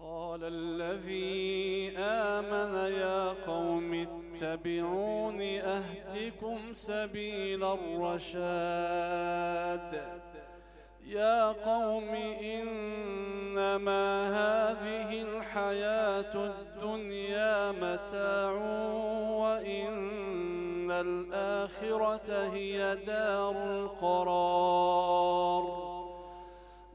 وقال الذي آمن يا قوم اتبعون أهدكم سبيل الرشاد. يا قوم إنما هذه الحياة الدنيا متاع وإن الآخرة هي دار القرار.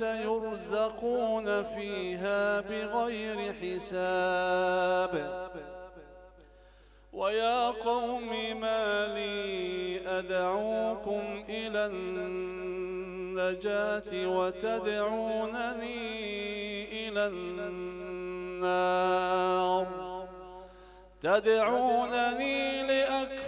يرزقون فيها بغير حساب. ويا قوم ما لي أدعوكم إلى النجاة وتدعونني إلى النار. تدعونني لأكفر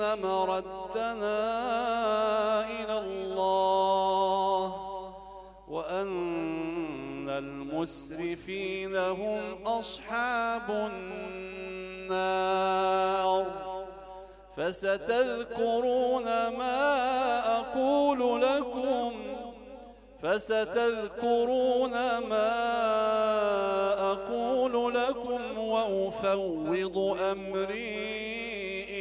مردنا إلى الله وأن المسرفين هم أصحاب النار فستذكرون ما أقول لكم فستذكرون ما أقول لكم وأفوض أمري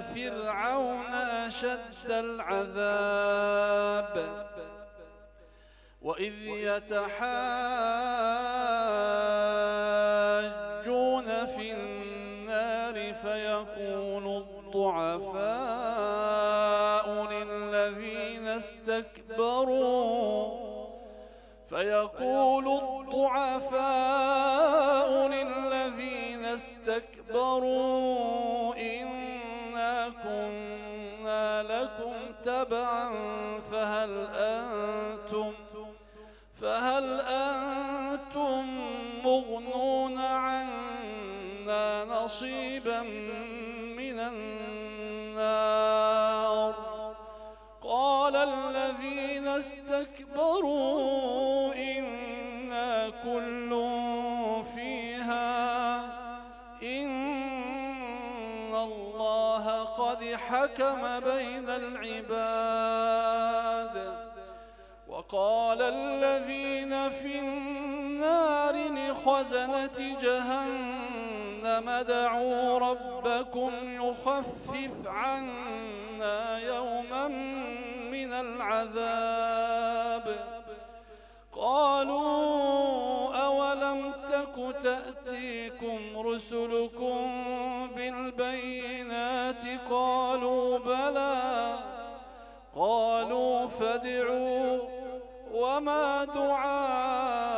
فرعون أشد العذاب وإذ يتحاجون في النار فيقول الضعفاء للذين استكبروا فيقول الضعفاء للذين استكبروا إنا كنا لكم تبعا فهل أنتم فهل أنتم مغنون عنا نصيبا من النار؟ حكم بين العباد. وقال الذين في النار لخزنة جهنم دعوا ربكم يخفف عنا يوما من العذاب. قالوا أولم تك تأتيكم رسلكم بالبينات قالوا بلى. قالوا فادعوا وما دعاء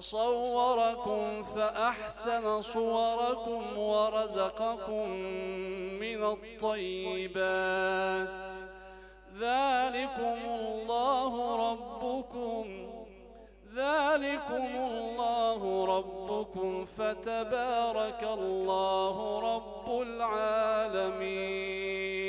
وصوركم فأحسن صوركم ورزقكم من الطيبات. ذلكم الله ربكم. ذلكم الله ربكم. فتبارك الله رب العالمين.